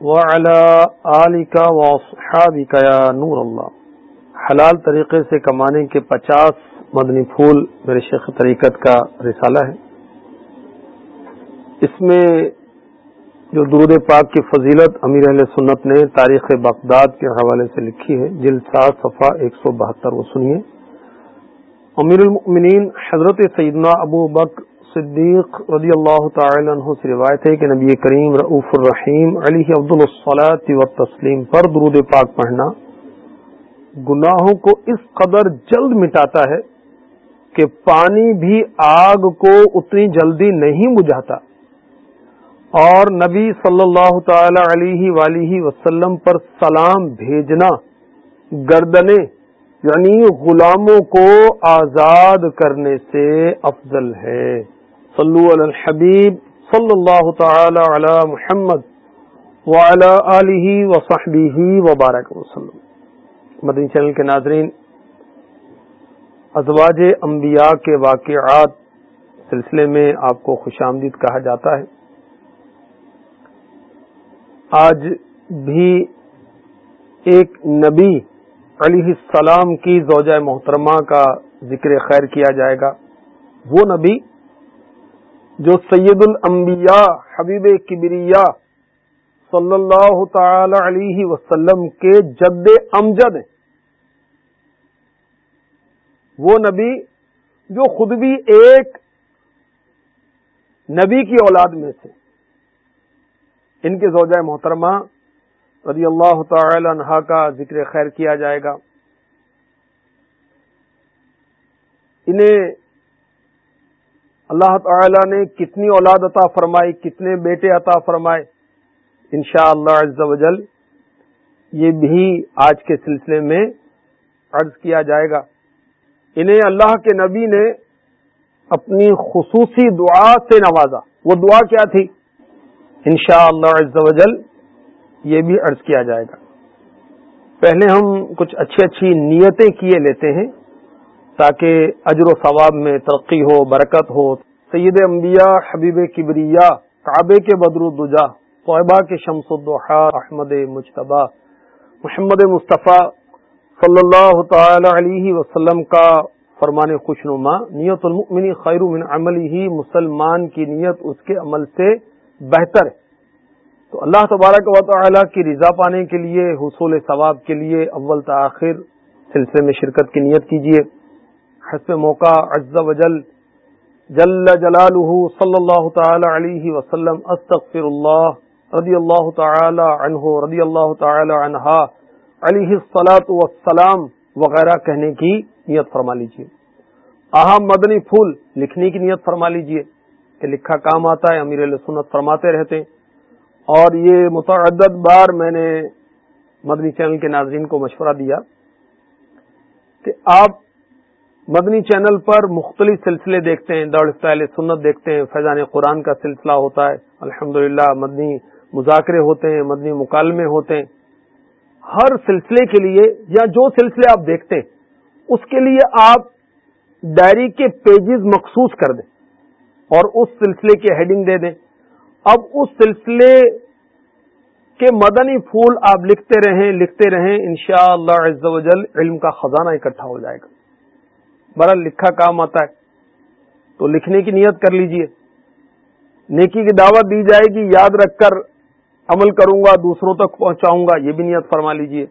وعلى وصحابك يا نور اللہ۔ حلال طریقے سے کمانے کے پچاس مدنی پھول میرے شیخ طریقت کا رسالہ ہے۔ اس میں جو درود پاک کی فضیلت امیر اہل سنت نے تاریخ بغداد کے حوالے سے لکھی ہے جل سات صفحہ ایک سو بہتر وہ سنیے۔ امیر المؤمنین حضرت سیدنا ابو بک صدیق رضی اللہ تعالی عنہ سے روایت ہے کہ نبی کریم رعف الرحیم علی عبد الصلاۃ و تسلیم پر درود پاک پڑھنا گناہوں کو اس قدر جلد مٹاتا ہے کہ پانی بھی آگ کو اتنی جلدی نہیں بجھاتا اور نبی صلی اللہ تعالی علیہ ولیہ وسلم پر سلام بھیجنا گردنے یعنی غلاموں کو آزاد کرنے سے افضل ہے۔ صلو علی الحبیب صلی اللہ تعالی علی محمد وعلی آلہ وصحبہ وبارک وسلم۔ مدنی چینل کے ناظرین، ازواج انبیاء کے واقعات سلسلے میں آپ کو خوش آمدید کہا جاتا ہے۔ آج بھی ایک نبی علیہ السلام کی زوجہ محترمہ کا ذکر خیر کیا جائے گا۔ وہ نبی جو سید الانبیاء، حبیب کبریا صلی اللہ تعالی علیہ وسلم کے جد امجد ہیں۔ وہ نبی جو خود بھی ایک نبی کی اولاد میں تھے۔ ان کے زوجہ محترمہ رضی اللہ تعالی عنہا کا ذکر خیر کیا جائے گا۔ انہیں اللہ تعالی نے کتنی اولاد عطا فرمائی، کتنے بیٹے عطا فرمائے۔ انشاء اللہ یہ بھی آج کے سلسلے میں عرض کیا جائے گا۔ انہیں اللہ کے نبی نے اپنی خصوصی دعا سے نوازا۔ وہ دعا کیا تھی؟ انشاء اللہ یہ بھی عرض کیا جائے گا۔ پہلے ہم کچھ اچھی اچھی نیتیں کیے لیتے ہیں۔ تاکہ اجر و ثواب میں ترقی ہو، برکت ہو۔ سید انبیاء، حبیب کبریا، کعبے کے بدر الدجا طیبہ کے شمس الدحا احمد مشتبہ محمد مصطفیٰ صلی اللہ تعالی علیہ وسلم کا فرمان خوش نما نیت المؤمن خیر من عمل ہی مسلمان کی نیت اس کے عمل سے بہتر ہے۔ تو اللہ تبارک و تعالی کی رضا پانے کے لیے، حصول ثواب کے لیے، اول تاخیر سلسلے میں شرکت کی نیت کیجیے حسب موقع عز و جل جل جلالہ صلی اللہ تعالی علیہ وسلم استغفر اللہ رضی اللہ تعالی عنہ رضی اللہ تعالی عنہا، علیہ الصلاۃ والسلام وغیرہ کہنے کی نیت فرما لیجیے اہم مدنی پھول لکھنے کی نیت فرما لیجیے کہ لکھا کام آتا ہے، امیر سنت فرماتے رہتے۔ اور یہ متعدد بار میں نے مدنی چینل کے ناظرین کو مشورہ دیا کہ آپ مدنی چینل پر مختلف سلسلے دیکھتے ہیں دوڑ فیل سنت دیکھتے ہیں، فیضان قرآن کا سلسلہ ہوتا ہے۔ الحمد مدنی مذاکرے ہوتے ہیں مدنی مکالمے ہوتے ہیں۔ ہر سلسلے کے لیے یا جو سلسلے آپ دیکھتے ہیں، اس کے لیے آپ ڈائری کے پیجز مخصوص کر دیں اور اس سلسلے کے ہیڈنگ دے دیں۔ اب اس سلسلے کے مدنی پھول آپ لکھتے رہیں لکھتے رہیں، انشاءاللہ شاء اللہ علم کا خزانہ اکٹھا ہو جائے گا۔ بڑا لکھا کام آتا ہے۔ تو لکھنے کی نیت کر لیجیے۔ نیکی کی دعوت دی جائے گی، یاد رکھ کر عمل کروں گا، دوسروں تک پہنچاؤں گا، یہ بھی نیت فرما لیجیے۔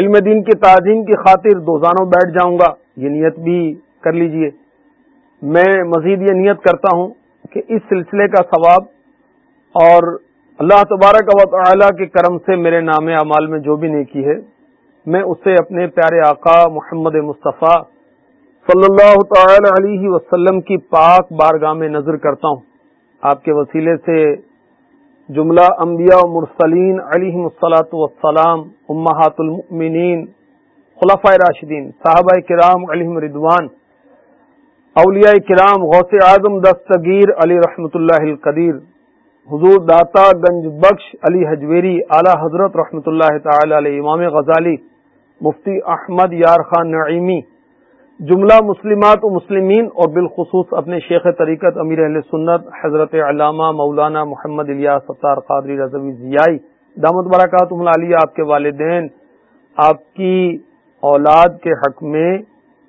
علم دین کی تعظیم کی خاطر دوزانوں بیٹھ جاؤں گا، یہ نیت بھی کر لیجیے۔ میں مزید یہ نیت کرتا ہوں کہ اس سلسلے کا ثواب اور اللہ تبارک و تعالی کے کرم سے میرے نام اعمال میں جو بھی نیکی ہے میں اسے اپنے پیارے آقا محمد مصطفیٰ صلی اللہ تعالی علیہ وسلم کی پاک بارگاہ میں نظر کرتا ہوں۔ آپ کے وسیلے سے جملہ انبیاء و مرسلین علیہ السلاۃ وسلام امہات المؤمنین خلفۂ راشدین صحابہ کرام علیہم ردوان اولیاء کرام، غوث اعظم دستگیر علی رحمۃ اللہ القدیر، حضور داتا گنج بخش علی حجویری، اعلی حضرت رحمۃ اللہ تعالی علیہ، امام غزالی مفتی احمد یار خان نعیمی، جملہ مسلمات و مسلمین اور بالخصوص اپنے شیخ طریقت امیر اہل سنت حضرت علامہ مولانا محمد الیاس ستار قادری رضوی ضیائی، دامت براکات علیہ، آپ کے والدین، آپ کی اولاد کے حق میں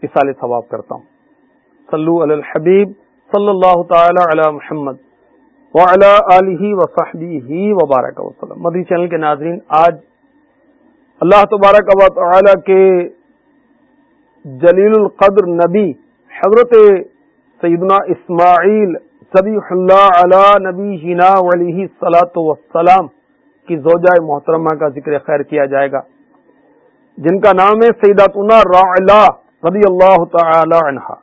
اصال ثواب کرتا ہوں۔ صلو علی الحبیب صلی اللہ تعالی علی محمد وعلی آلہ وصحبہ وبارک وسلم مدی چینل کے ناظرین، آج اللہ تبارک و تعالی کے جلیل القدر نبی حضرت سیدنا اسماعیل صبی اللہ علی نبی ہینا علیہ سلاۃ وسلام کی زوجہ محترمہ کا ذکر خیر کیا جائے گا، جن کا نام ہے سیداتنا را رضی اللہ تعالی عنہا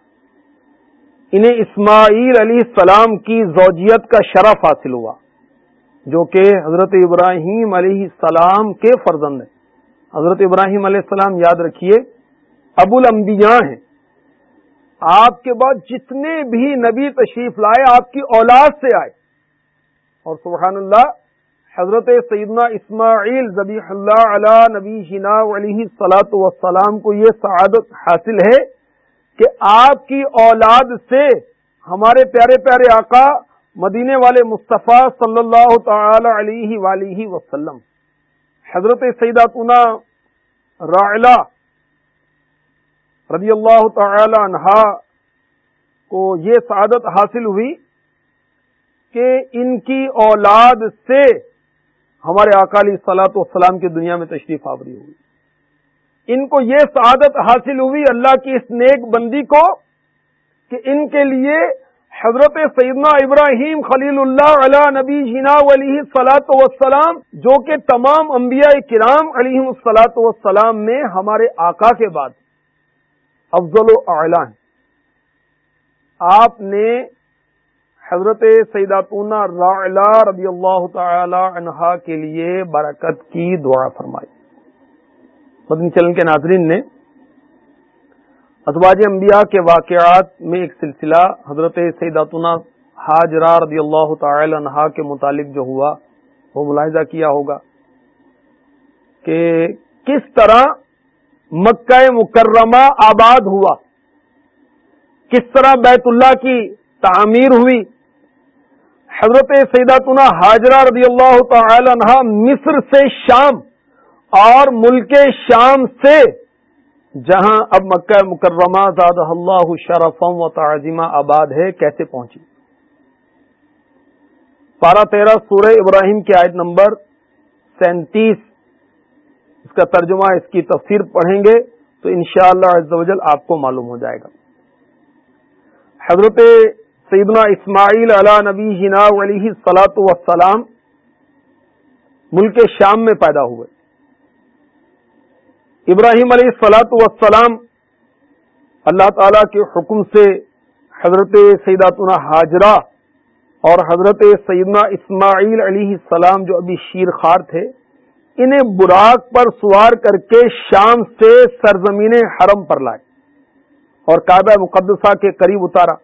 انہیں اسماعیل علیہ السلام کی زوجیت کا شرف حاصل ہوا، جو کہ حضرت ابراہیم علیہ السلام کے فرزند ہیں۔ حضرت ابراہیم علیہ السلام یاد رکھیے، ابو الانبیاء ہیں۔ آپ کے بعد جتنے بھی نبی تشریف لائے، آپ کی اولاد سے آئے۔ اور سبحان اللہ، حضرت سیدنا اسماعیل ذبی اللہ علی نبی ہنا علیہ سلاۃ وسلام کو یہ سعادت حاصل ہے کہ آپ کی اولاد سے ہمارے پیارے پیارے آقا، مدینے والے مصطفیٰ صلی اللہ تعالی علیہ ولیہ وسلم۔ حضرت سیداتنا رائلہ رضی اللہ تعالی عنہا کو یہ سعادت حاصل ہوئی کہ ان کی اولاد سے ہمارے اکالی سلاط والسلام کی دنیا میں تشریف آوری ہوئی۔ ان کو یہ سعادت حاصل ہوئی اللہ کی اس نیک بندی کو کہ ان کے لیے حضرت سیدنا ابراہیم خلیل اللہ علیہ نبی جینا علیہ سلاط وسلام جو کہ تمام انبیاء کرام علیہ السلاط وسلام میں ہمارے آقا کے بعد۔ افضل و اعلان۔ آپ نے حضرت سیداتون را رضی اللہ تعالی عنہا کے لیے برکت کی دعا فرمائی۔ مدنی چلن کے ناظرین نے ازواج انبیاء کے واقعات میں ایک سلسلہ حضرت سیداتون حاجرہ رضی اللہ تعالی عنہا کے متعلق جو ہوا، وہ ملاحظہ کیا ہوگا کہ کس طرح مکہ مکرمہ آباد ہوا، کس طرح بیت اللہ کی تعمیر ہوئی۔ حضرت سیداتنا حاجرہ رضی اللہ تعالی عنہ مصر سے شام اور ملک شام سے جہاں اب مکہ مکرمہ زاد اللہ شرفم و تعظیمہ آباد ہے، کیسے پہنچی؟ پارہ تیرہ، سورہ ابراہیم کی آیت نمبر سینتیس، اس کا ترجمہ اس کی تفسیر پڑھیں گے تو انشاءاللہ شاء اللہ آپ کو معلوم ہو جائے گا۔ حضرت سیدنا اسماعیل علی نبی ہنا علیہ سلاۃ وسلام ملک شام میں پیدا ہوئے۔ ابراہیم علیہ سلاۃ وسلام اللہ تعالی کے حکم سے حضرت سیداتنا حاجرہ اور حضرت سیدنا اسماعیل علیہ السلام جو ابھی شیر خار تھے، انہیں براق پر سوار کر کے شام سے سرزمین حرم پر لائے اور کعبہ مقدسہ کے قریب اتارا۔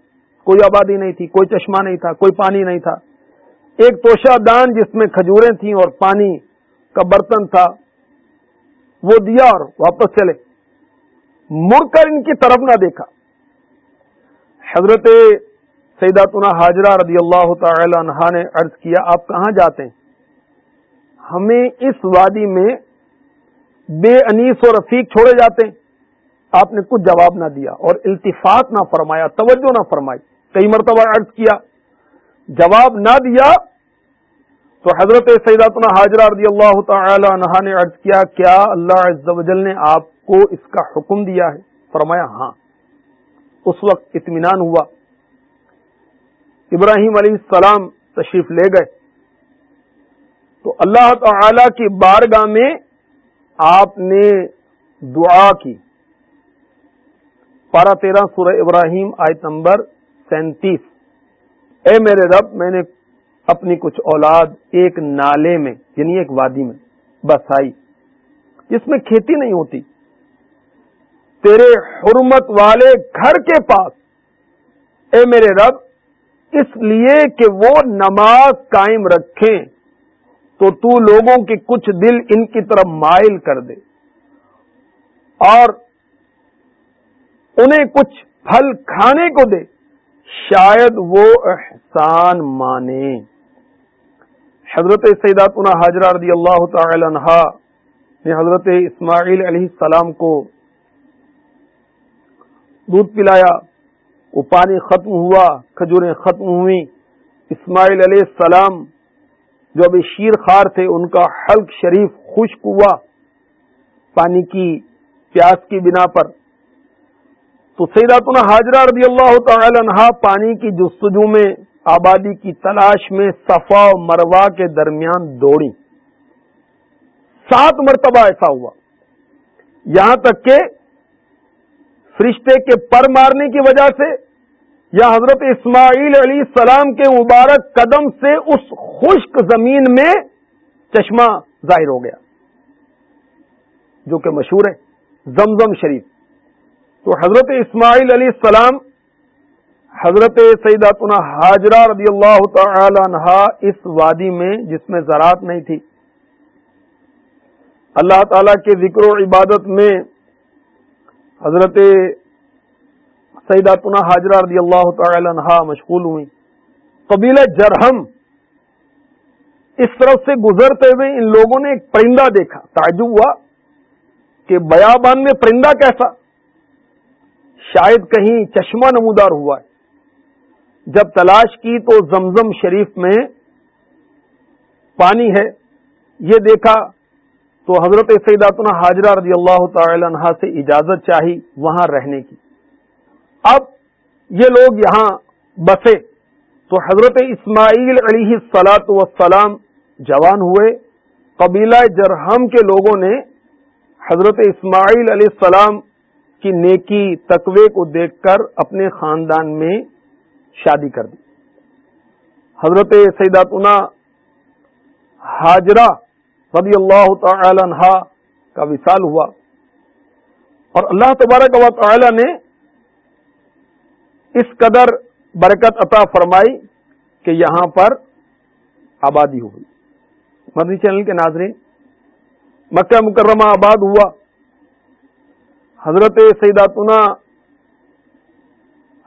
کوئی آبادی نہیں تھی، کوئی چشمہ نہیں تھا، کوئی پانی نہیں تھا۔ ایک توشہ دان جس میں کھجوریں تھیں اور پانی کا برتن تھا وہ دیا اور واپس چلے۔ مڑ کر ان کی طرف نہ دیکھا۔ حضرت سیداتنا حاجرہ رضی اللہ تعالی عنہ نے عرض کیا، آپ کہاں جاتے ہیں؟ ہمیں اس وادی میں بے انیس و رفیق چھوڑے جاتے ہیں۔ آپ نے کچھ جواب نہ دیا اور التفات نہ فرمایا، توجہ نہ فرمائی۔ کئی مرتبہ عرض کیا، جواب نہ دیا تو حضرت سیداتنا حاجرہ رضی اللہ تعالی عنہ نے عرض کیا کیا اللہ عز و جل نے آپ کو اس کا حکم دیا ہے؟ فرمایا ہاں۔ اس وقت اطمینان ہوا۔ ابراہیم علیہ السلام تشریف لے گئے۔ تو اللہ تعالی کی بارگاہ میں آپ نے دعا کی۔ پارہ تیرہ سورہ ابراہیم آیت نمبر سینتیس۔ اے میرے رب، میں نے اپنی کچھ اولاد ایک نالے میں یعنی ایک وادی میں بس آئی جس میں کھیتی نہیں ہوتی۔ تیرے حرمت والے گھر کے پاس، اے میرے رب، اس لیے کہ وہ نماز قائم رکھیں، تو تو لوگوں کے کچھ دل ان کی طرف مائل کر دے۔ اور انہیں کچھ پھل کھانے کو دے، شاید وہ احسان مانے۔ حضرت سیداتنا حاضرہ رضی اللہ تعالی عنہ نے حضرت اسماعیل علیہ السلام کو دودھ پلایا، وہ پانی ختم ہوا، کھجوریں ختم ہوئی اسماعیل علیہ السلام جو ابھی شیر خار تھے، ان کا حلق شریف خشک ہوا۔ پانی کی پیاس کی بنا پر۔ تو سیداتنا حاجرہ رضی اللہ تعالی عنہ پانی کی جستجو میں آبادی کی تلاش میں صفا و مروا کے درمیان دوڑی۔ سات مرتبہ ایسا ہوا۔ یہاں تک کہ فرشتے کے پر مارنے کی وجہ سے یا حضرت اسماعیل علیہ السلام کے مبارک قدم سے اس خشک زمین میں چشمہ ظاہر ہو گیا، جو کہ مشہور ہے، زمزم شریف۔ تو حضرت اسماعیل علیہ السلام حضرت سیداتنا حاجرہ رضی اللہ تعالی عنہ اس وادی میں جس میں زراعت نہیں تھی۔ اللہ تعالی کے ذکر و عبادت میں حضرت سیداتنا حاجرہ رضی اللہ تعالی عنہ مشغول ہوئی قبیل جرہم اس طرف سے گزرتے ہوئے ان لوگوں نے ایک پرندہ دیکھا۔ تعجب ہوا کہ بیابان میں پرندہ کیسا؟ شاید کہیں چشمہ نمودار ہوا ہے۔ جب تلاش کی تو زمزم شریف میں پانی ہے۔ یہ دیکھا تو حضرت سیداتنا حاجرہ رضی اللہ تعالی عنہ سے اجازت چاہی وہاں رہنے کی۔ اب یہ لوگ یہاں بسے تو حضرت اسماعیل علیہ سلاط وسلام جوان ہوئے۔ قبیلہ جرہم کے لوگوں نے حضرت اسماعیل علیہ السلام کی نیکی تقوی کو دیکھ کر اپنے خاندان میں شادی کر دی۔ حضرت سیداتنا حاجرہ رضی اللہ تعالی عنہ کا وصال ہوا۔ اور اللہ تبارک و تعالی نے اس قدر برکت عطا فرمائی کہ یہاں پر آبادی ہوئی مدنی چینل کے ناظرین، مکہ مکرمہ آباد ہوا۔ حضرت سیداتنا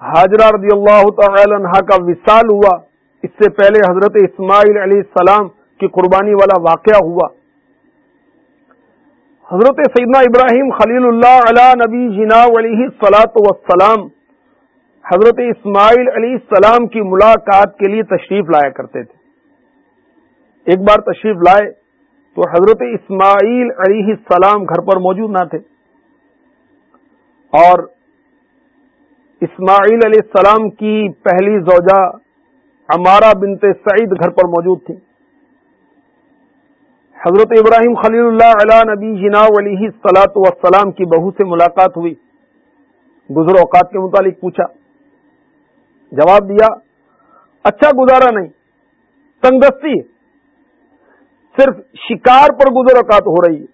حاجرہ رضی اللہ تعالی عنہ کا وصال ہوا۔ اس سے پہلے حضرت اسماعیل علیہ السلام کی قربانی والا واقعہ ہوا۔ حضرت سیدنا ابراہیم خلیل اللہ علیہ نبی جنا علیہ سلاۃ وسلام حضرت اسماعیل علیہ السلام کی ملاقات کے لیے تشریف لایا کرتے تھے۔ ایک بار تشریف لائے تو حضرت اسماعیل علیہ السلام گھر پر موجود نہ تھے اور اسماعیل علیہ السلام کی پہلی زوجہ ہمارا بنت سعید گھر پر موجود تھی۔ حضرت ابراہیم خلیل اللہ علیہ نبی جنا علیہ سلاۃ وسلام کی بہو سے ملاقات ہوئی۔ گزر اوقات کے متعلق پوچھا۔ جواب دیا اچھا گزارا نہیں تنگستی صرف شکار پر گزر اوقات ہو رہی ہے۔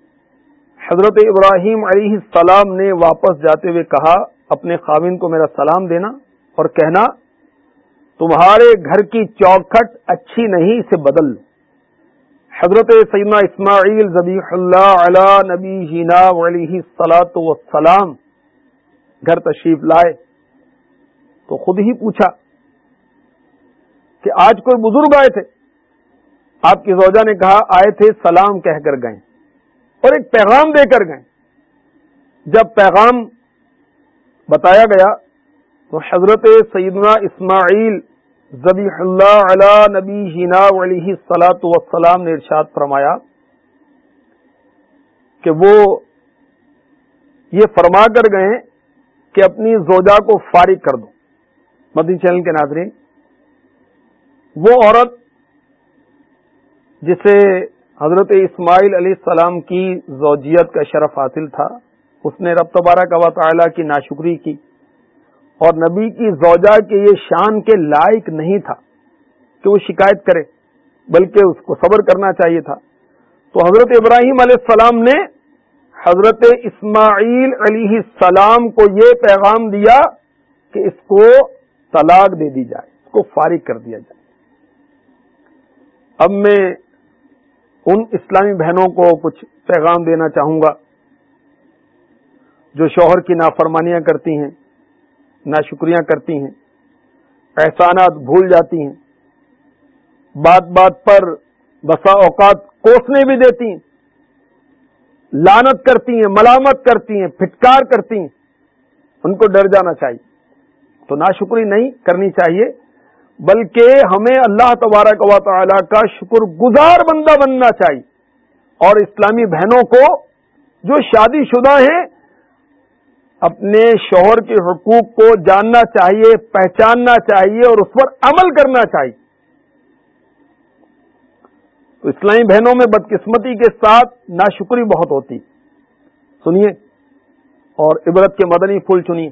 حضرت ابراہیم علیہ السلام نے واپس جاتے ہوئے کہا اپنے خاوند کو میرا سلام دینا اور کہنا، تمہارے گھر کی چوکھٹ اچھی نہیں، اسے بدل۔ لو حضرت سیدنا اسماعیل ذبیح اللہ علی نبی جینا علیہ سلاۃ وسلام گھر تشریف لائے تو خود ہی پوچھا کہ آج کوئی بزرگ آئے تھے؟ آپ کی زوجہ نے کہا، آئے تھے سلام کہہ کر گئے اور ایک پیغام دے کر گئے۔ جب پیغام بتایا گیا تو حضرت سیدنا اسماعیل ذبی اللہ علی نبی ہینا علیہ سلاۃ وسلام نے ارشاد فرمایا کہ وہ یہ فرما کر گئے کہ اپنی زوجہ کو فارغ کر دو۔ مدنی چینل کے ناظرین، وہ عورت جسے حضرت اسماعیل علیہ السلام کی زوجیت کا شرف حاصل تھا اس نے رب تبارک و تعالی کی ناشکری کی اور نبی کی زوجہ کے یہ شان کے لائق نہیں تھا کہ وہ شکایت کرے، بلکہ اس کو صبر کرنا چاہیے تھا۔ تو حضرت ابراہیم علیہ السلام نے حضرت اسماعیل علیہ السلام کو یہ پیغام دیا کہ اس کو طلاق دے دی جائے، اس کو فارغ کر دیا جائے۔ اب میں ان اسلامی بہنوں کو کچھ پیغام دینا چاہوں گا۔ جو شوہر کی نافرمانیاں کرتی ہیں نا شکریاں کرتی ہیں، احسانات بھول جاتی ہیں، بات بات پر بسا اوقات کوسنے بھی دیتی ہیں لانت کرتی ہیں، ملامت کرتی ہیں، پھٹکار کرتی ہیں، ان کو ڈر جانا چاہیے۔ تو ناشکری نہیں کرنی چاہیے، بلکہ ہمیں اللہ تبارک و تعالی کا شکر گزار بندہ بننا چاہیے۔ اور اسلامی بہنوں کو جو شادی شدہ ہیں اپنے شوہر کے حقوق کو جاننا چاہیے، پہچاننا چاہیے اور اس پر عمل کرنا چاہیے۔ تو اسلامی بہنوں میں بدقسمتی کے ساتھ ناشکری بہت ہوتی۔ سنیے، اور عبرت کے مدنی پھول چنیے۔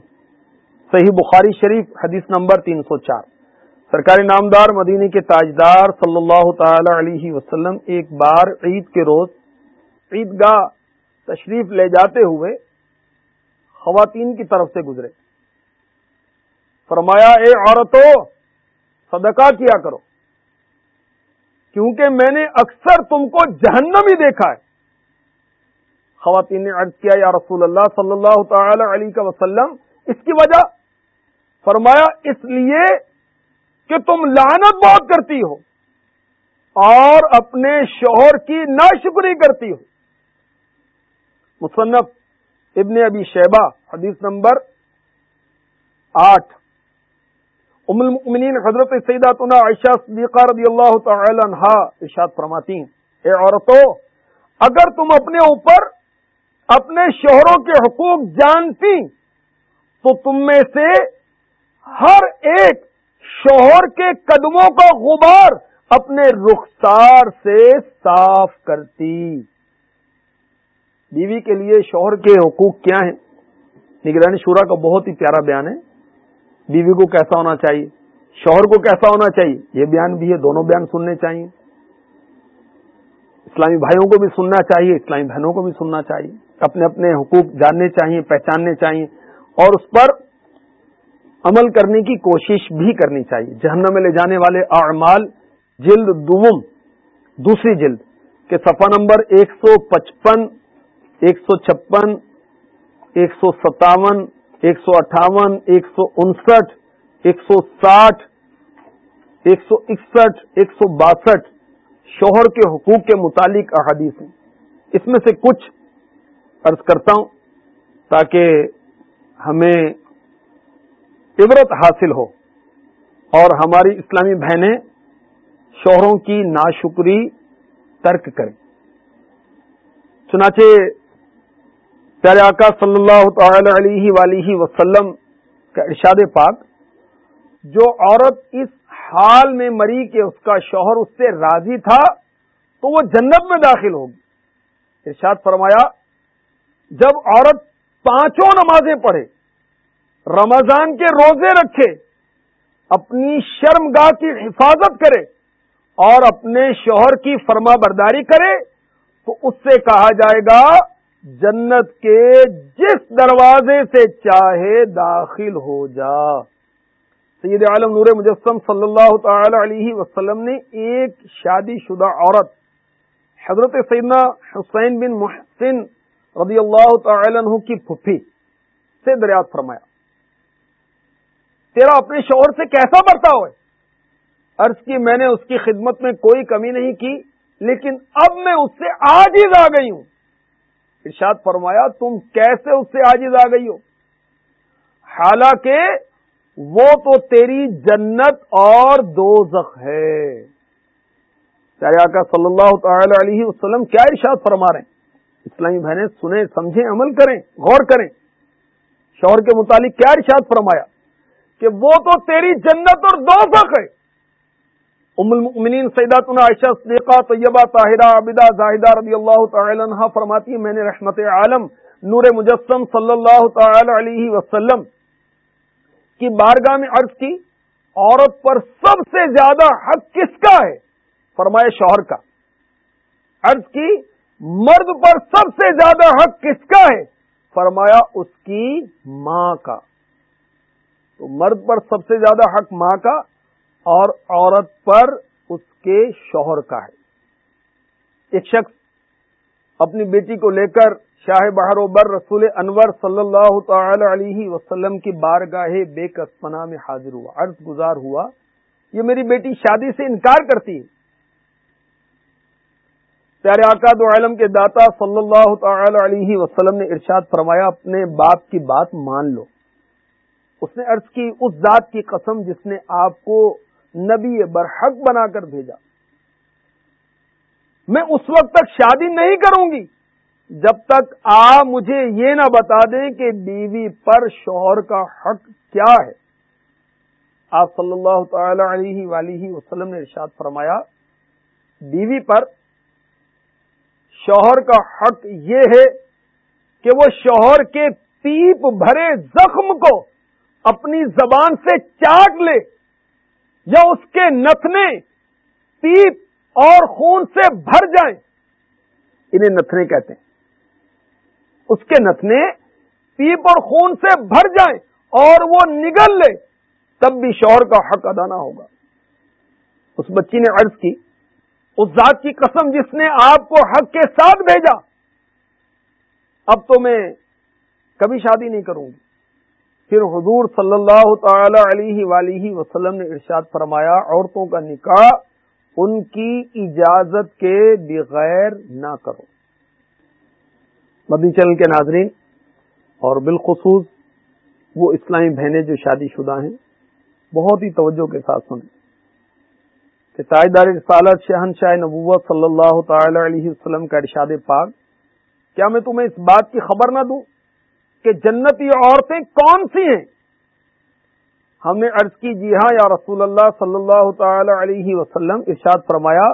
صحیح بخاری شریف، حدیث نمبر تین سو چار۔ سرکاری نامدار مدینی کے تاجدار صلی اللہ تعالی علیہ وسلم ایک بار عید کے روز عیدگاہ تشریف لے جاتے ہوئے خواتین کی طرف سے گزرے۔ فرمایا، اے عورتوں صدقہ کیا کرو۔ کیونکہ میں نے اکثر تم کو جہنم ہی دیکھا ہے۔ خواتین نے عرض کیا، یا رسول اللہ صلی اللہ تعالی علیہ وسلم، اس کی وجہ؟ فرمایا، اس لیے کہ تم لعنت بہت کرتی ہو اور اپنے شوہر کی ناشکری کرتی ہو۔ مصنف ابن ابی شیبہ، حدیث نمبر آٹھ۔ ام المؤمنین حضرت سیداتنا عائشہ صدیقہ رضی اللہ تعالی عنہ ارشاد فرماتی ہیں اے عورتوں اگر تم اپنے اوپر اپنے شوہروں کے حقوق جانتی، تو تم میں سے ہر ایک شوہر کے قدموں کا غبار اپنے رخسار سے صاف کرتی۔ بیوی کے لیے شوہر کے حقوق کیا ہیں؟ نگرانی شورا کا بہت ہی پیارا بیان ہے۔ بیوی کو کیسا ہونا چاہیے؟ شوہر کو کیسا ہونا چاہیے؟ یہ بیان بھی ہے، دونوں بیان سننے چاہیے۔ اسلامی بھائیوں کو بھی سننا چاہیے، اسلامی بہنوں کو بھی سننا چاہیے۔ اپنے اپنے حقوق جاننے چاہیے، پہچاننے چاہیے۔ اور اس پر عمل کرنے کی کوشش بھی کرنی چاہیے۔ جہنم میں لے جانے والے اعمال، جلد دوم، دوسری جلد کے صفحہ نمبر ایک سو پچپن ایک سو چھپن، ایک سو ستاون، ایک سو اٹھاون، ایک سو انسٹھ، ایک سو ساٹھ، ایک سو اکسٹھ، ایک سو باسٹھ شوہر کے حقوق کے متعلق احادیث ہیں۔ اس میں سے کچھ عرض کرتا ہوں تاکہ ہمیں عبرت حاصل ہو اور ہماری اسلامی بہنیں شوہروں کی ناشکری ترک کریں۔ چنانچہ پیارے آقا صلی اللہ تعالی علیہ ولیہ وسلم کا ارشاد پاک، جو عورت اس حال میں مری کہ اس کا شوہر اس سے راضی تھا، تو وہ جنت میں داخل ہوگی۔ ارشاد فرمایا، جب عورت پانچوں نمازیں پڑھے، رمضان کے روزے رکھے، اپنی شرم گاہ کی حفاظت کرے اور اپنے شوہر کی فرما برداری کرے، تو اس سے کہا جائے گا جنت کے جس دروازے سے چاہے داخل ہو جا۔ سید عالم نور مجسم صلی اللہ تعالی علیہ وسلم نے ایک شادی شدہ عورت، حضرت سیدنا حسین بن محسن رضی اللہ تعالی عنہ کی پھپھی سے دریات فرمایا۔ تیرا اپنے شوہر سے کیسا برتا ہوئے؟ عرض کی میں نے اس کی خدمت میں کوئی کمی نہیں کی، لیکن اب میں اس سے آج ہی آ گئی ہوں۔ ارشاد فرمایا، تم کیسے اس سے آجز آ گئی ہو؟ حالانکہ وہ تو تیری جنت اور دو ہے۔ آقا صلی اللہ تعالی علیہ وسلم کیا ارشاد فرما رہے ہیں؟ اسلامی بہنیں، سنیں، سمجھیں، عمل کریں، غور کریں۔ شوہر کے متعلق کیا ارشاد فرمایا؟ کہ وہ تو تیری جنت اور دو ہے۔ ام المؤمنین سیداتنا عائشہ صدیقہ طیبہ طاہرہ عبدہ زاہدہ رضی اللہ تعالی عنہ فرماتی میں نے رحمت عالم نور مجسم صلی اللہ تعالی علیہ وسلم کی بارگاہ میں عرض کی، عورت پر سب سے زیادہ حق کس کا ہے؟ فرمائے شوہر کا۔ عرض کی، مرد پر سب سے زیادہ حق کس کا ہے؟ فرمایا، اس کی ماں کا۔ تو مرد پر سب سے زیادہ حق ماں کا اور عورت پر اس کے شوہر کا ہے۔ ایک شخص اپنی بیٹی کو لے کر شاہ بہر و بر رسول انور صلی اللہ تعالی علیہ وسلم کی بارگاہ بے کسپنا میں حاضر ہوا، عرض گزار ہوا، یہ میری بیٹی شادی سے انکار کرتی ہے۔ پیارے آقا دو عالم کے داتا صلی اللہ تعالی علیہ وسلم نے ارشاد فرمایا، اپنے باپ کی بات مان لو۔ اس نے عرض کی، اس ذات کی قسم جس نے آپ کو نبی برحق بنا کر بھیجا۔ میں اس وقت تک شادی نہیں کروں گی جب تک آپ مجھے یہ نہ بتا دیں کہ بیوی پر شوہر کا حق کیا ہے۔ آپ صلی اللہ تعالی علیہ ولیہ وسلم نے ارشاد فرمایا، بیوی پر شوہر کا حق یہ ہے کہ وہ شوہر کے پیپ بھرے زخم کو اپنی زبان سے چاٹ لے۔ یا اس کے نتنے پیپ اور خون سے بھر جائیں، انہیں نتنے کہتے ہیں۔ اس کے نتنے پیپ اور خون سے بھر جائیں اور وہ نگل لے تب بھی شوہر کا حق ادا نہ ہوگا۔ اس بچی نے عرض کی، اس ذات کی قسم جس نے آپ کو حق کے ساتھ بھیجا، اب تو میں کبھی شادی نہیں کروں گی۔ پھر حضور صلی اللہ تعالی علیہ ولیہ وسلم نے ارشاد فرمایا، عورتوں کا نکاح ان کی اجازت کے بغیر نہ کرو۔ مدنی چینل کے ناظرین، اور بالخصوص وہ اسلامی بہنیں جو شادی شدہ ہیں، بہت ہی توجہ کے ساتھ سنیں۔ کہ تاجدار رسالت شہن شاہ نبوت صلی اللہ تعالی علیہ وسلم کا ارشاد پاک، کیا میں تمہیں اس بات کی خبر نہ دوں؟ کہ جنتی عورتیں کون سی ہیں؟ ہم نے عرض کی جی ہاں یا رسول اللہ صلی اللہ تعالی علیہ وسلم، ارشاد فرمایا،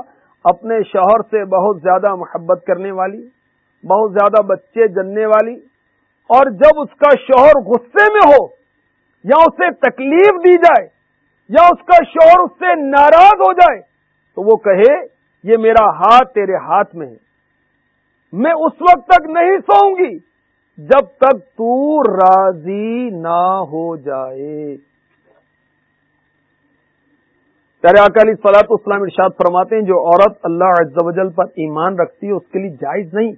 اپنے شوہر سے بہت زیادہ محبت کرنے والی، بہت زیادہ بچے جننے والی، اور جب اس کا شوہر غصے میں ہو، یا اسے تکلیف دی جائے، یا اس کا شوہر اس سے ناراض ہو جائے، تو وہ کہے، یہ میرا ہاتھ تیرے ہاتھ میں ہے، میں اس وقت تک نہیں سوؤں گی۔ جب تک تو راضی نہ ہو جائے۔ پیارے اکالی سلاط اسلام ارشاد فرماتے ہیں، جو عورت اللہ عز و جل پر ایمان رکھتی ہے، اس کے لیے جائز نہیں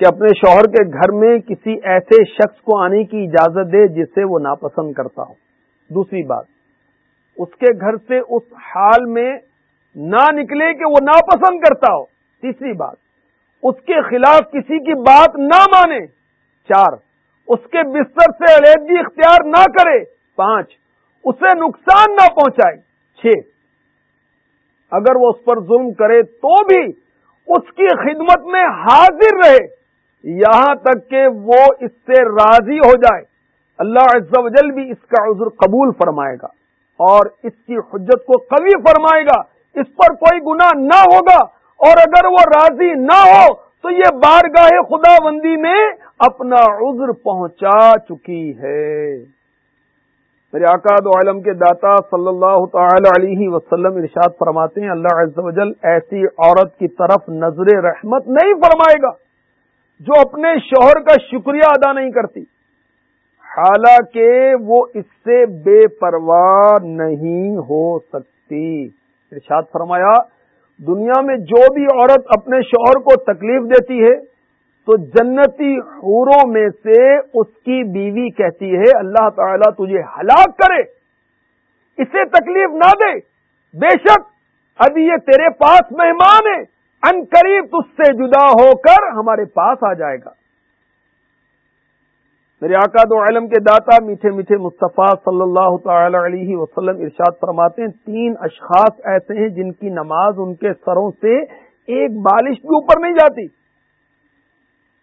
کہ اپنے شوہر کے گھر میں کسی ایسے شخص کو آنے کی اجازت دے جسے وہ ناپسند کرتا ہو۔ دوسری بات، اس کے گھر سے اس حال میں نہ نکلے کہ وہ ناپسند کرتا ہو۔ تیسری بات، اس کے خلاف کسی کی بات نہ مانے۔ چار، اس کے بستر سے علیحدگی اختیار نہ کرے، پانچ، اسے نقصان نہ پہنچائے، چھ، اگر وہ اس پر ظلم کرے تو بھی اس کی خدمت میں حاضر رہے، یہاں تک کہ وہ اس سے راضی ہو جائے۔ اللہ عز و جل بھی اس کا عذر قبول فرمائے گا اور اس کی حجت کو قوی فرمائے گا۔ اس پر کوئی گنا نہ ہوگا اور اگر وہ راضی نہ ہو تو یہ بارگاہ خدا بندی میں اپنا عذر پہنچا چکی ہے۔ میرے آکاد عالم کے داتا صلی اللہ تعالی علیہ وسلم ارشاد فرماتے ہیں، اللہ عز و جل ایسی عورت کی طرف نظر رحمت نہیں فرمائے گا جو اپنے شوہر کا شکریہ ادا نہیں کرتی۔ حالانکہ وہ اس سے بے پرواہ نہیں ہو سکتی۔ ارشاد فرمایا، دنیا میں جو بھی عورت اپنے شوہر کو تکلیف دیتی ہے تو جنتی حوروں میں سے اس کی بیوی کہتی ہے، اللہ تعالیٰ تجھے ہلاک کرے، اسے تکلیف نہ دے۔ بے شک ابھی یہ تیرے پاس مہمان ہے ان قریب اس سے جدا ہو کر ہمارے پاس آ جائے گا۔ میرے آقا دو علم کے داتا، میٹھے میٹھے مصطفیٰ صلی اللہ تعالی علیہ وسلم ارشاد فرماتے ہیں، تین اشخاص ایسے ہیں جن کی نماز ان کے سروں سے ایک بالش بھی اوپر نہیں جاتی۔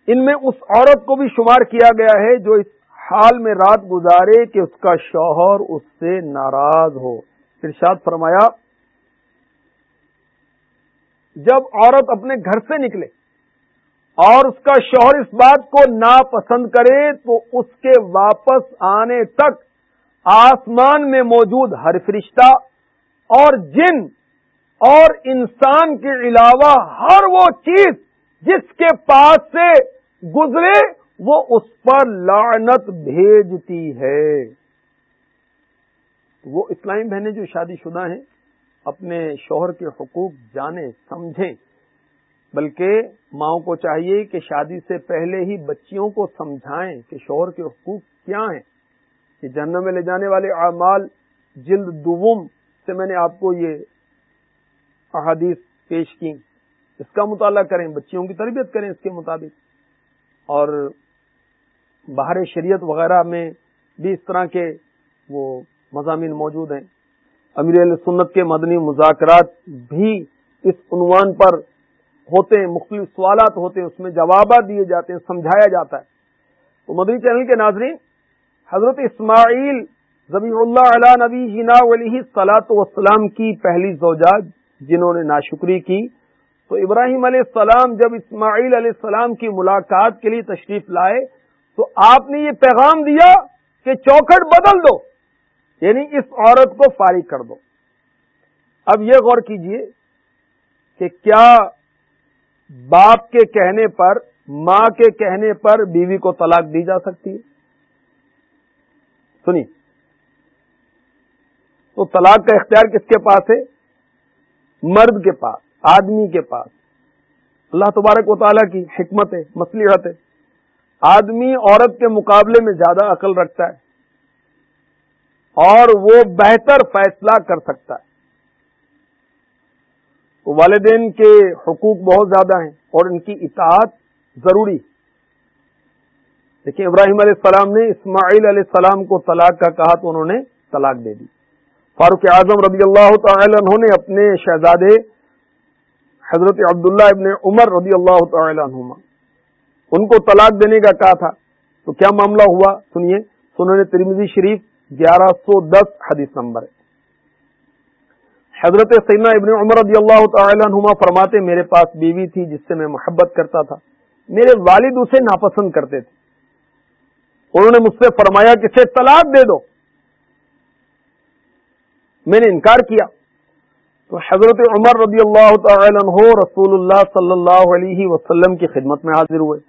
ان میں اس عورت کو بھی شمار کیا گیا ہے جو اس حال میں رات گزارے کہ اس کا شوہر اس سے ناراض ہو۔ ارشاد فرمایا، جب عورت اپنے گھر سے نکلے اور اس کا شوہر اس بات کو ناپسند کرے تو اس کے واپس آنے تک آسمان میں موجود ہر فرشتہ اور جن اور انسان کے علاوہ ہر وہ چیز جس کے پاس سے گزرے، وہ اس پر لعنت بھیجتی ہے۔ وہ اسلامی بہنیں جو شادی شدہ ہیں، اپنے شوہر کے حقوق جانے، سمجھیں۔ بلکہ ماؤں کو چاہیے کہ شادی سے پہلے ہی بچیوں کو سمجھائیں کہ شوہر کے حقوق کیا ہیں۔ کہ جنم میں لے جانے والے اعمال جلد دوم سے میں نے آپ کو یہ احادیث پیش کی اس کا مطالعہ کریں، بچیوں کی تربیت کریں اس کے مطابق۔ اور باہر شریعت وغیرہ میں بھی اس طرح کے وہ مضامین موجود ہیں۔ امیر علیہ سنت کے مدنی مذاکرات بھی اس عنوان پر ہوتے ہیں، مختلف سوالات ہوتے ہیں، اس میں جوابات دیے جاتے ہیں، سمجھایا جاتا ہے۔ تو مدنی چینل کے ناظرین، حضرت اسماعیل زبی اللہ علیہ نبی جنا علیہ سلاۃ وسلام کی پہلی زوجات جنہوں نے ناشکری کی تو ابراہیم علیہ السلام جب اسماعیل علیہ السلام کی ملاقات کے لیے تشریف لائے تو آپ نے یہ پیغام دیا کہ چوکھٹ بدل دو یعنی اس عورت کو فارغ کر دو۔ اب یہ غور کیجیے کہ کیا باپ کے کہنے پر، ماں کے کہنے پر بیوی کو طلاق دی جا سکتی ہے؟ سنی تو طلاق کا اختیار کس کے پاس ہے؟ مرد کے پاس۔ آدمی کے پاس۔ اللہ تبارک و تعالیٰ کی حکمت ہے مسلحت ہے۔ آدمی عورت کے مقابلے میں زیادہ عقل رکھتا ہے۔ اور وہ بہتر فیصلہ کر سکتا ہے۔ تو والدین کے حقوق بہت زیادہ ہیں اور ان کی اطاعت ضروری دیکھیں، ابراہیم علیہ السلام نے اسماعیل علیہ السلام کو طلاق کا کہا تو انہوں نے طلاق دے دی۔ فاروق اعظم رضی اللہ تعالی عنہ نے اپنے شہزادے حضرت عبداللہ ابن عمر رضی اللہ تعالی عنہما۔ ان کو طلاق دینے کا کہا تھا۔ تو کیا معاملہ ہوا؟ سنیے۔ سننے ترمیزی شریف گیارہ سو دس حدیث نمبر ہے۔ حضرت سینا ابن عمر رضی اللہ تعالی عنہما فرماتے، میرے پاس بیوی تھی جس سے میں محبت کرتا تھا۔ میرے والد اسے ناپسند کرتے تھے۔ انہوں نے مجھ سے فرمایا کہ اسے طلاق دے دو۔ میں نے انکار کیا۔ تو حضرت عمر رضی اللہ تعالی عنہ رسول اللہ صلی اللہ علیہ وسلم کی خدمت میں حاضر ہوئے۔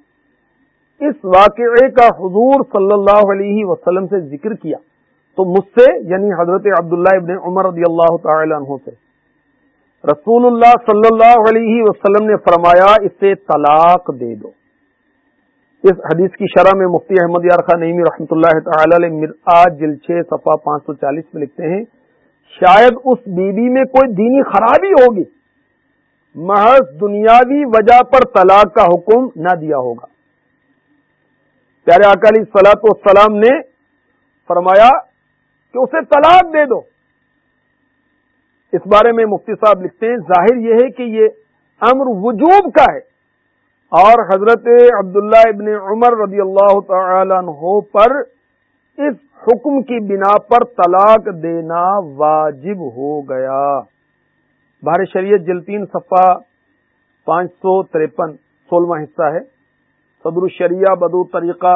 اس واقعے کا حضور صلی اللہ علیہ وسلم سے ذکر کیا۔ تو مجھ سے یعنی حضرت عبداللہ ابن عمر رضی اللہ تعالی عنہ سے۔ رسول اللہ صلی اللہ علیہ وسلم نے فرمایا، اسے طلاق دے دو۔ اس حدیث کی شرح میں مفتی احمد یارخا نعمی رحمۃ اللہ تعالی علیہ جل چھ صفحہ پانچ سو چالیس میں لکھتے ہیں شاید اس بیوی بی میں کوئی دینی خرابی ہوگی۔ محض دنیاوی وجہ پر طلاق کا حکم نہ دیا ہوگا۔ پیارے اکالی سلاط والسلام نے فرمایا کہ اسے طلاق دے دو۔ اس بارے میں مفتی صاحب لکھتے ہیں، ظاہر یہ ہے کہ یہ امر وجوب کا ہے۔ اور حضرت عبداللہ ابن عمر رضی اللہ تعالی عنہ پر اس حکم کی بنا پر طلاق دینا واجب ہو گیا۔ بھار شریعت جلتین صفحہ پانچ سو تریپن سولہواں حصہ ہے۔ صدر الشریعہ بدو طریقہ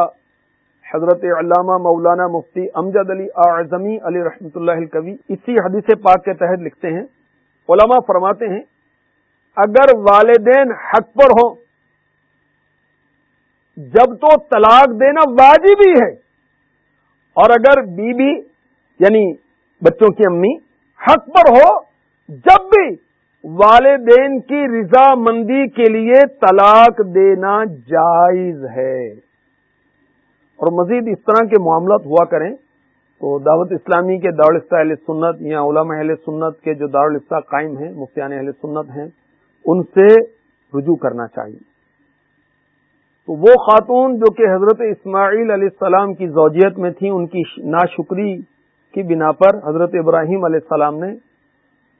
حضرت علامہ مولانا مفتی امجد علی اعظمی علی رحمۃ اللہ الکوی اسی حدیث پاک کے تحت لکھتے ہیں۔ علماء فرماتے ہیں، اگر والدین حق پر ہوں، جب تو طلاق دینا واجب ہی ہے۔ اور اگر بیوی بی یعنی بچوں کی امی حق پر ہو، جب بھی والدین کی رضا مندی کے لیے طلاق دینا جائز ہے۔ اور مزید اس طرح کے معاملات ہوا کریں تو دعوت اسلامی کے دارالستہ اہل سنت یا علماء اہل سنت کے جو دارالستہ قائم ہیں، مفتیان اہل سنت ہیں، ان سے رجوع کرنا چاہیے۔ تو وہ خاتون جو کہ حضرت اسماعیل علیہ السلام کی زوجیت میں تھیں، ان کی ناشکری کی بنا پر حضرت ابراہیم علیہ السلام نے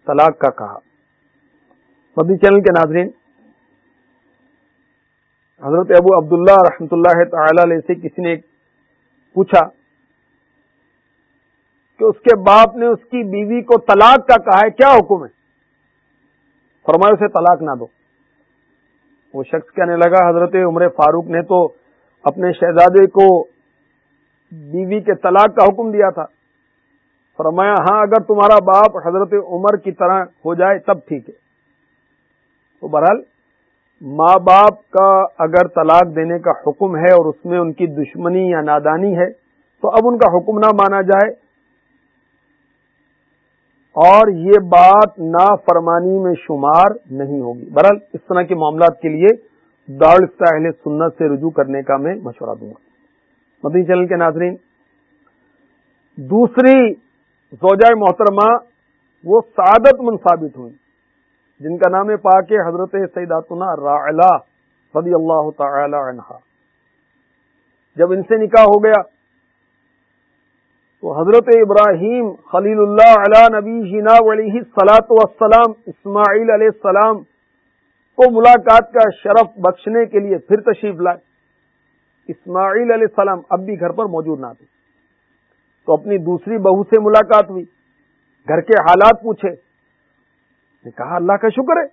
طلاق کا کہا۔ مدی چینل کے ناظرین، حضرت ابو عبداللہ رحمۃ اللہ تعالی علیہ سے کسی نے پوچھا کہ اس کے باپ نے اس کی بیوی کو طلاق کا کہا ہے، کیا حکم ہے؟ فرمایا، اسے طلاق نہ دو۔ وہ شخص کہنے لگا، حضرت عمر فاروق نے تو اپنے شہزادے کو بیوی کے طلاق کا حکم دیا تھا۔ فرمایا ہاں اگر تمہارا باپ حضرت عمر کی طرح ہو جائے تب ٹھیک ہے۔ تو بہرحال، ماں باپ کا اگر طلاق دینے کا حکم ہے اور اس میں ان کی دشمنی یا نادانی ہے، تو اب ان کا حکم نہ مانا جائے۔ اور یہ بات نا فرمانی میں شمار نہیں ہوگی۔ برحال اس طرح کے معاملات کے لیے دار اہل سنت سے رجوع کرنے کا میں مشورہ دوں گا۔ مدنی چینل کے ناظرین، دوسری زوجہ محترمہ وہ سعادت مند ثابت ہوئی، جن کا نام پاک حضرت سیداتنا راعلا رضی اللہ تعالی عنہ۔ جب ان سے نکاح ہو گیا تو حضرت ابراہیم خلیل اللہ علیہ نبی جینا علیہ سلاط وسلام اسماعیل علیہ السلام کو ملاقات کا شرف بخشنے کے لیے پھر تشریف لائے۔ اسماعیل علیہ السلام اب بھی گھر پر موجود نہ تھے۔ تو اپنی دوسری بہو سے ملاقات ہوئی۔ گھر کے حالات پوچھے۔ نے کہا، اللہ کا شکر ہے۔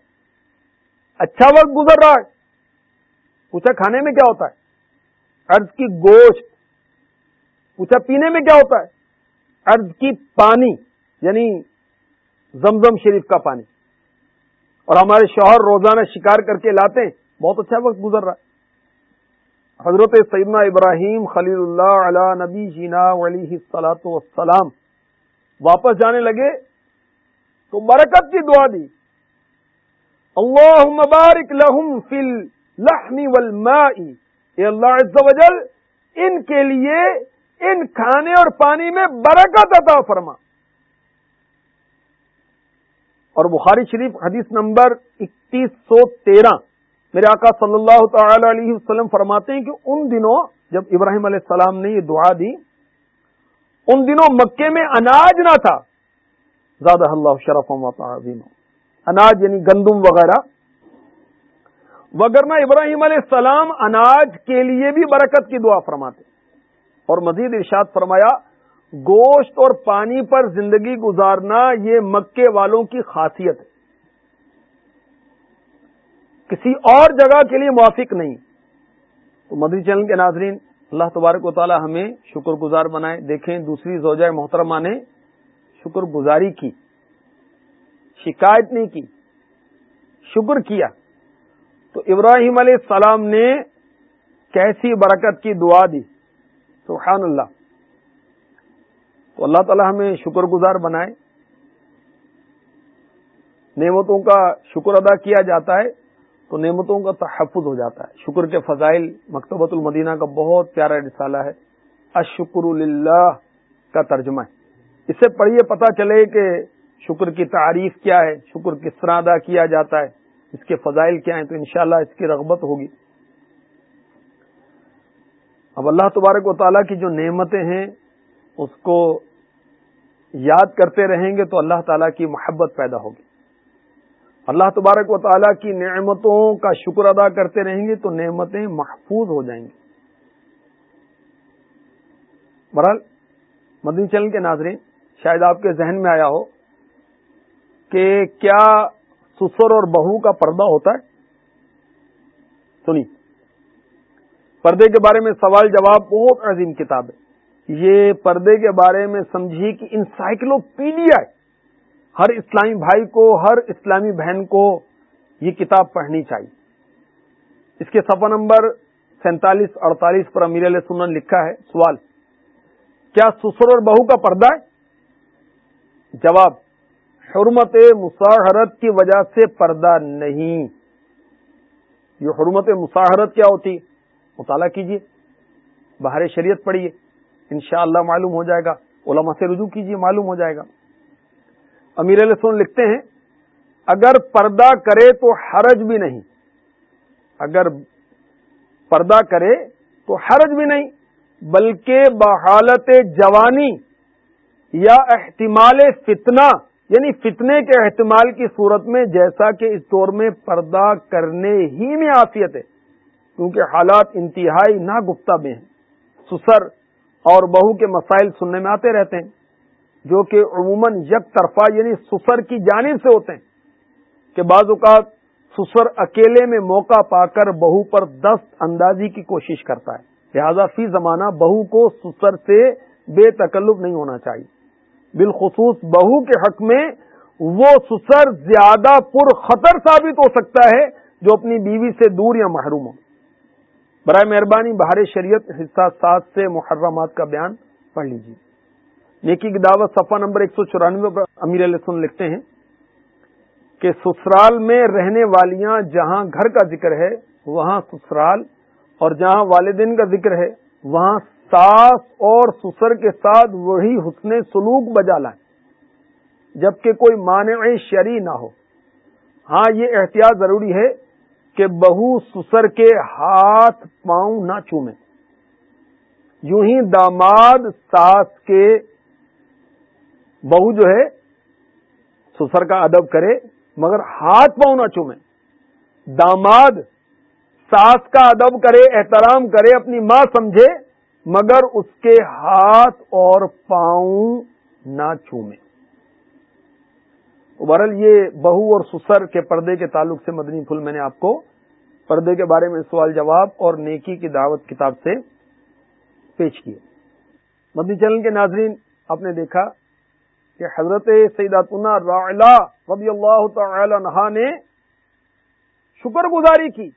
اچھا وقت گزر رہا ہے۔ پوچھا، کھانے میں کیا ہوتا ہے؟ ارض کی گوشت۔ پوچھا، پینے میں کیا ہوتا ہے؟ ارض کی پانی یعنی زمزم شریف کا پانی۔ اور ہمارے شوہر روزانہ شکار کر کے لاتے ہیں۔ بہت اچھا وقت گزر رہا۔ ہے حضرت سیدنا ابراہیم خلیل اللہ علی نبی جینا علیہ سلاۃ وسلام واپس جانے لگے تو برکت کی دعا دی۔ اللہ مبارک لہم فل لحمی اے اللہ عز و جل، ان کے لیے ان کھانے اور پانی میں برکت عطا فرما۔ اور بخاری شریف حدیث نمبر اکتیس سو تیرہ میرے آقا صلی اللہ تعالی علیہ وسلم فرماتے ہیں کہ ان دنوں جب ابراہیم علیہ السلام نے یہ دعا دی، ان دنوں مکے میں اناج نہ تھا۔ زیادہ اللہ شرف اناج یعنی گندم وغیرہ۔ وگرنہ ابراہیم علیہ السلام اناج کے لیے بھی برکت کی دعا فرماتے۔ اور مزید ارشاد فرمایا، گوشت اور پانی پر زندگی گزارنا یہ مکے والوں کی خاصیت ہے۔ کسی اور جگہ کے لیے موافق نہیں۔ تو مدری چینل کے ناظرین، اللہ تبارک و تعالی ہمیں شکر گزار بنائے۔ دیکھیں، دوسری زوجہ محترمہ نے شکر گزاری کی، شکایت نہیں کی، شکر کیا۔ تو ابراہیم علیہ السلام نے کیسی برکت کی دعا دی؟ سبحان اللہ۔ تو اللہ تعالی ہمیں شکر گزار بنائے۔ نعمتوں کا شکر ادا کیا جاتا ہے تو نعمتوں کا تحفظ ہو جاتا ہے۔ شکر کے فضائل، مکتبۃ المدینہ کا بہت پیارا رسالہ ہے۔ اشکر اللہ کا ترجمہ ہے۔ اس سے پڑھیے پتا چلے کہ شکر کی تعریف کیا ہے، شکر کس طرح ادا کیا جاتا ہے، اس کے فضائل کیا ہیں، تو انشاءاللہ اس کی رغبت ہوگی۔ اب اللہ تبارک و تعالیٰ کی جو نعمتیں ہیں، اس کو یاد کرتے رہیں گے تو اللہ تعالیٰ کی محبت پیدا ہوگی۔ اللہ تبارک و تعالیٰ کی نعمتوں کا شکر ادا کرتے رہیں گے تو نعمتیں محفوظ ہو جائیں گی۔ برحال مدنی چل کے ناظرین، شاید آپ کے ذہن میں آیا ہو کہ کیا سسر اور بہو کا پردہ ہوتا ہے؟ سنی پردے کے بارے میں سوال جواب بہت عظیم کتاب ہے۔ یہ پردے کے بارے میں سمجھیے کہ انسائکلوپیڈیا ہے۔ ہر اسلامی بھائی کو، ہر اسلامی بہن کو یہ کتاب پڑھنی چاہیے۔ اس کے صفحہ نمبر سینتالیس، اڑتالیس پر امیر علیہ سنن لکھا ہے سوال، کیا سسر اور بہو کا پردہ ہے؟ جواب، حرمت مساحرت کی وجہ سے پردہ نہیں۔ یہ حرمت مساحرت کیا ہوتی؟ مطالعہ کیجیے باہر شریعت پڑھیے انشاءاللہ معلوم ہو جائے گا، علماء سے رجوع کیجیے معلوم ہو جائے گا۔ امیر علیہ سن لکھتے ہیں، اگر پردہ کرے تو حرج بھی نہیں۔ اگر پردہ کرے تو حرج بھی نہیں، بلکہ بحالت جوانی یا احتمال فتنہ یعنی فتنے کے احتمال کی صورت میں جیسا کہ اس دور میں پردہ کرنے ہی میں آفیت ہے۔ کیونکہ حالات انتہائی نہ گفتہ میں ہیں۔ سسر اور بہو کے مسائل سننے میں آتے رہتے ہیں، جو کہ عموماً یک طرفہ یعنی سسر کی جانب سے ہوتے ہیں کہ بعض اوقات سسر اکیلے میں موقع پا کر بہو پر دست اندازی کی کوشش کرتا ہے۔ لہذا فی زمانہ بہو کو سسر سے بے تکلف نہیں ہونا چاہیے۔ بالخصوص بہو کے حق میں وہ سسر زیادہ پر خطر ثابت ہو سکتا ہے جو اپنی بیوی سے دور یا محروم ہو۔ برائے مہربانی بہار شریعت حصہ سات سے محرمات کا بیان پڑھ لیجیے۔ نیکی کی دعوت صفحہ نمبر ایک سو چورانوے پر امیر علیہ سن لکھتے ہیں کہ سسرال میں رہنے والیاں جہاں گھر کا ذکر ہے، وہاں سسرال، اور جہاں والدین کا ذکر ہے، وہاں ساس اور سسر کے ساتھ وہی حسن سلوک بجا لائیں۔ جبکہ کوئی مانع شری نہ ہو۔ ہاں یہ احتیاط ضروری ہے کہ بہو سسر کے ہاتھ پاؤں نہ چومے یوں ہی داماد ساس کے بہو جو ہے، سسر کا ادب کرے، مگر ہاتھ پاؤں نہ چومے داماد ساس کا ادب کرے، احترام کرے، اپنی ماں سمجھے، مگر اس کے ہاتھ اور پاؤں نہ چومے ابرل یہ بہو اور سسر کے پردے کے تعلق سے مدنی پھول میں نے آپ کو پردے کے بارے میں سوال جواب اور نیکی کی دعوت کتاب سے پیش کیے۔ مدنی چینل کے ناظرین، آپ نے دیکھا کہ حضرت سیداتنا راعلا رضی اللہ تعالی عنہ نے شکر گزاری کی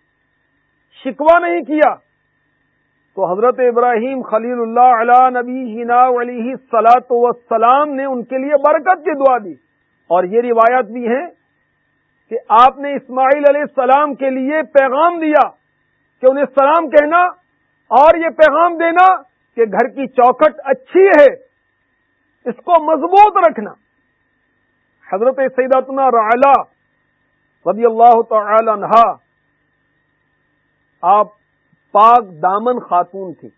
شکوا نہیں کیا۔ تو حضرت ابراہیم خلیل اللہ علی نبی ہنا علیہ سلاۃ وسلام نے ان کے لیے برکت کی دعا دی۔ اور یہ روایت بھی ہیں کہ آپ نے اسماعیل علیہ السلام کے لیے پیغام دیا کہ انہیں سلام کہنا اور یہ پیغام دینا کہ گھر کی چوکٹ اچھی ہے، اس کو مضبوط رکھنا۔ حضرت سیداتنا رعلا رضی اللہ تعالی عنہ آپ پاک دامن خاتون تھی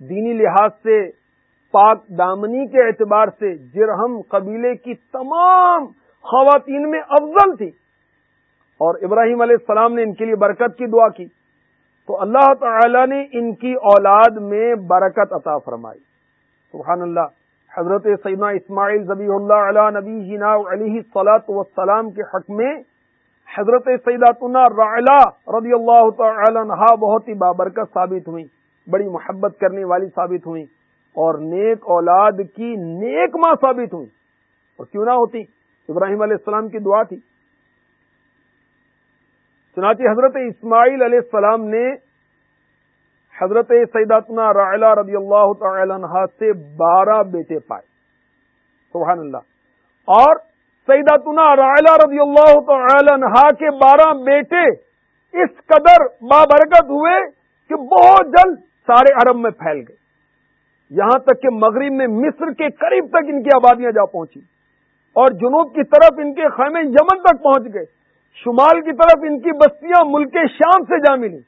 دینی لحاظ سے پاک دامنی کے اعتبار سے، جرہم قبیلے کی تمام خواتین میں افضل تھی۔ اور ابراہیم علیہ السلام نے ان کے لیے برکت کی دعا کی۔ تو اللہ تعالی نے ان کی اولاد میں برکت عطا فرمائی۔ سبحان اللہ، حضرت سیدنا اسماعیل زبی اللہ علیہ نبی جینا علیہ صلاحت وسلام کے حق میں حضرت سیداتنا رعلا رضی اللہ تعالی عنہ بہت ہی بابرکت ثابت ہوئی۔ بڑی محبت کرنے والی ثابت ہوئی۔ اور نیک اولاد کی نیک ماں ثابت ہوئی۔ اور کیوں نہ ہوتی؟ ابراہیم علیہ السلام کی دعا تھی۔ چنانچہ حضرت اسماعیل علیہ السلام نے حضرت سیداتنا رعلا رضی اللہ تعالی عنہ سے بارہ بیٹے پائے۔ سبحان اللہ۔ اور سیداتنا رعلا رضی اللہ تعالی عنہ کے بارہ بیٹے اس قدر بابرکت ہوئے کہ بہت جلد سارے عرب میں پھیل گئے۔ یہاں تک کہ مغرب میں مصر کے قریب تک ان کی آبادیاں جا پہنچی اور جنوب کی طرف ان کے خیمے یمن تک پہنچ گئے۔ شمال کی طرف ان کی بستیاں ملک شام سے جا ملی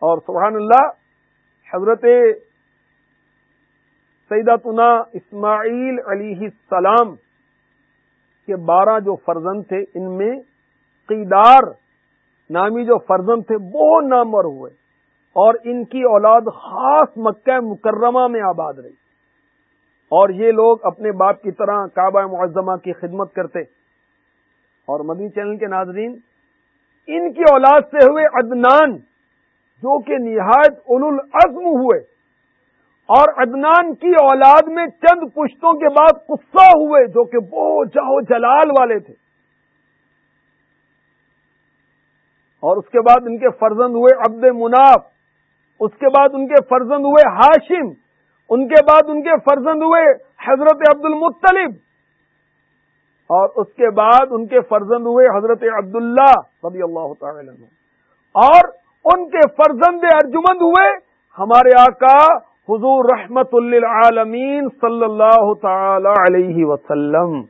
اور سبحان اللہ، حضرت سیداتنا اسماعیل علیہ السلام کے بارہ جو فرزند تھے، ان میں قیدار نامی جو فرزند تھے بہت نامور ہوئے۔ اور ان کی اولاد خاص مکہ مکرمہ میں آباد رہی۔ اور یہ لوگ اپنے باپ کی طرح کعبہ معظمہ کی خدمت کرتے۔ اور مدی چینل کے ناظرین، ان کی اولاد سے ہوئے عدنان، جو کہ نہایت اول العزم ہوئے، اور عدنان کی اولاد میں چند پشتوں کے بعد قصہ ہوئے، جو کہ بہت جاہو جلال والے تھے۔ اور اس کے بعد ان کے فرزند ہوئے عبد مناف، اس کے بعد ان کے فرزند ہوئے ہاشم ان کے بعد ان کے فرزند ہوئے حضرت عبد المطلب اور اس کے بعد ان کے فرزند ہوئے حضرت عبداللہ رضی اللہ تعالی اور ان کے فرزند ارجمند ہوئے ہمارے آقا حضور رحمت للعالمین صلی اللہ تعالی علیہ وسلم۔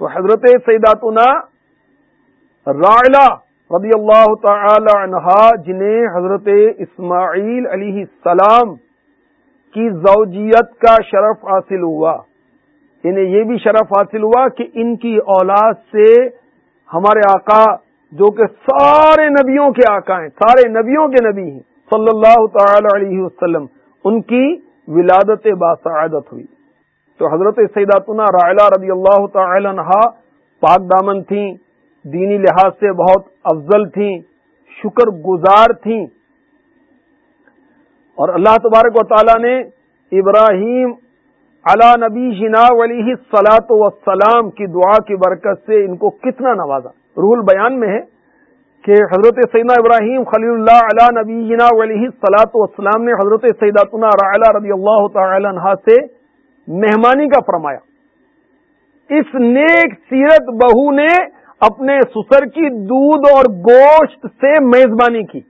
تو حضرت سیداتنا رائلہ رضی اللہ تعالی عنہا، جنہیں حضرت اسماعیل علیہ السلام کی زوجیت کا شرف حاصل ہوا۔ انہیں یہ بھی شرف حاصل ہوا کہ ان کی اولاد سے ہمارے آقا، جو کہ سارے نبیوں کے آقا ہیں، سارے نبیوں کے نبی ہیں، صلی اللہ تعالی علیہ وسلم، ان کی ولادت باسعادت ہوئی۔ تو حضرت سیداتنا رائلہ رضی اللہ تعالی عنہ پاک دامن تھیں۔ دینی لحاظ سے بہت افضل تھیں، شکر گزار تھیں۔ اور اللہ تبارک و تعالی نے ابراہیم علا نبی جنا ولی سلاط وسلام کی دعا کی برکت سے ان کو کتنا نوازا۔ رول بیان میں ہے کہ حضرت سیدنا ابراہیم خلی اللہ علا نبی جنا ولی سلاط وسلام نے حضرت سیداتنا رضی اللہ تعالی عنہ سے مہمانی کا فرمایا۔ اس نیک سیرت بہو نے اپنے سسر کی دودھ اور گوشت سے میزبانی کی۔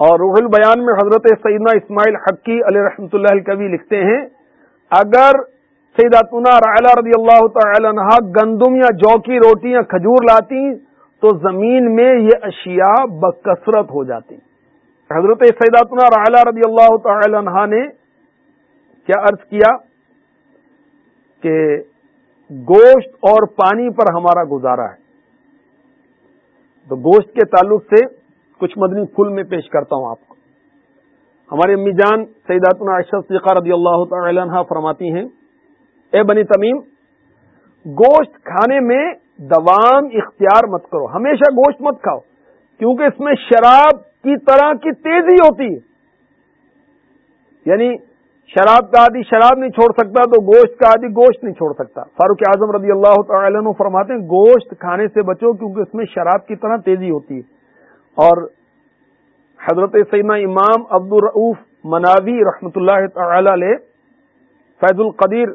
اور روح البیان میں حضرت سیدنا اسماعیل حقی علیہ رحمۃ اللہ کبھی لکھتے ہیں، اگر سیداتنا رعلا رضی اللہ تعالی عنہ گندم یا جو کی روٹی یا کھجور لاتی تو زمین میں یہ اشیاء بکثرت ہو جاتی۔ حضرت سیداتنا رعلا رضی اللہ تعالی عنہ نے کیا عرض کیا کہ گوشت اور پانی پر ہمارا گزارا ہے۔ تو گوشت کے تعلق سے کچھ مدنی پھول میں پیش کرتا ہوں آپ کو۔ ہمارے امی جان سیدات صدیقہ رضی اللہ تعالی عنہ فرماتی ہیں، اے بنی تمیم، گوشت کھانے میں دوام اختیار مت کرو، ہمیشہ گوشت مت کھاؤ، کیونکہ اس میں شراب کی طرح کی تیزی ہوتی ہے۔ یعنی شراب کا آدھی شراب نہیں چھوڑ سکتا تو گوشت کا آدھی گوشت نہیں چھوڑ سکتا۔ فاروق اعظم رضی اللہ تعالی عنہ فرماتے ہیں، گوشت کھانے سے بچو کیونکہ اس میں شراب کی طرح تیزی ہوتی ہے۔ اور حضرت سیدنا امام عبد الرعف مناوی رحمۃ اللہ تعالی علیہ فیض القدیر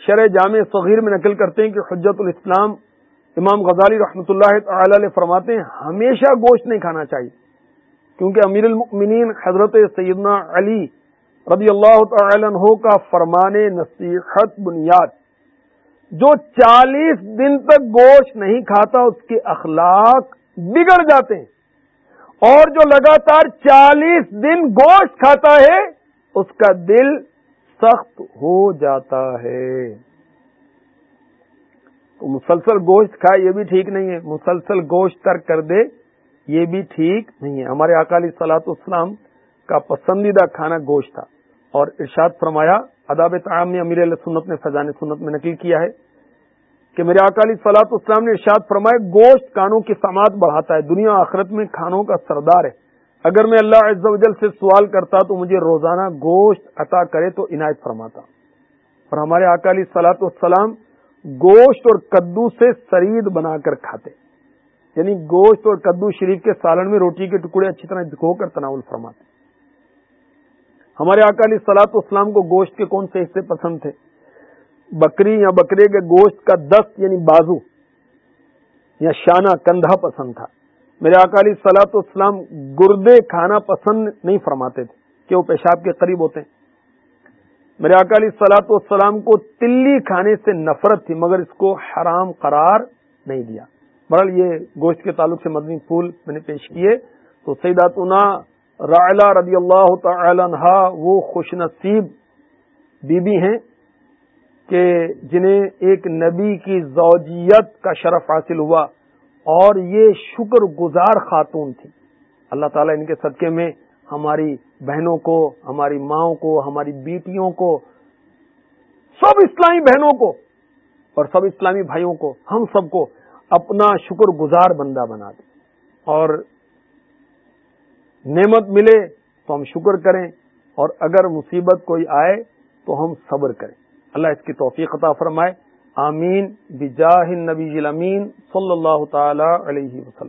شرح جامع صغیر میں نقل کرتے ہیں کہ حجت الاسلام امام غزالی رحمۃ اللہ تعالی علیہ فرماتے ہیں، ہمیشہ گوشت نہیں کھانا چاہیے۔ کیونکہ امیر المؤمنین حضرت سیدنا علی رضی اللہ تعالی عنہ کا فرمان نصیحت بنیاد۔ جو چالیس دن تک گوشت نہیں کھاتا، اس کے اخلاق بگڑ جاتے ہیں۔ اور جو لگاتار چالیس دن گوشت کھاتا ہے، اس کا دل سخت ہو جاتا ہے۔ تو مسلسل گوشت کھائے، یہ بھی ٹھیک نہیں ہے۔ مسلسل گوشت ترک کر دے، یہ بھی ٹھیک نہیں ہے۔ ہمارے اکالی سلاط اسلام کا پسندیدہ کھانا گوشت تھا۔ اور ارشاد فرمایا، اداب تعام نے امیر علیہ سنت نے فضان سنت میں نقل کیا ہے کہ میرے اکالی سلاط اسلام نے ارشاد فرمائے گوشت کانوں کی سماعت بڑھاتا ہے، دنیا آخرت میں کھانوں کا سردار ہے۔ اگر میں اللہ عز و جل سے سوال کرتا تو مجھے روزانہ گوشت عطا کرے تو عنایت فرماتا۔ اور ہمارے اکالی سلاط السلام گوشت اور کدو سے سرید بنا کر کھاتے۔ یعنی گوشت اور کدو شریف کے سالن میں روٹی کے ٹکڑے اچھی طرح دکھو کر تناول فرماتے۔ ہمارے اکالی سلاط اسلام کو گوشت کے کون سے حصے پسند تھے؟ بکری یا بکرے کے گوشت کا دست یعنی بازو یا شانہ کندھا پسند تھا۔ میرے اکالی سلاط اسلام گردے کھانا پسند نہیں فرماتے تھے کہ وہ پیشاب کے قریب ہوتے ہیں۔ میرے اکالی سلاط اسلام کو تلی کھانے سے نفرت تھی، مگر اس کو حرام قرار نہیں دیا۔ برال یہ گوشت کے تعلق سے مدنی پھول میں نے پیش کیے۔ تو سیداتنا رائلا رضی اللہ تعالی عنہ وہ خوش نصیب بی بی ہیں کہ جنہیں ایک نبی کی زوجیت کا شرف حاصل ہوا اور یہ شکر گزار خاتون تھی اللہ تعالیٰ ان کے صدقے میں ہماری بہنوں کو، ہماری ماؤں کو، ہماری بیٹیوں کو، سب اسلامی بہنوں کو اور سب اسلامی بھائیوں کو، ہم سب کو اپنا شکر گزار بندہ بنا دیں اور نعمت ملے تو ہم شکر کریں اور اگر مصیبت کوئی آئے تو ہم صبر کریں۔ اللہ اس کی توفیق عطا فرمائے۔ آمین۔ بجاہ النبی الامین صلی اللہ تعالی علیہ وسلم۔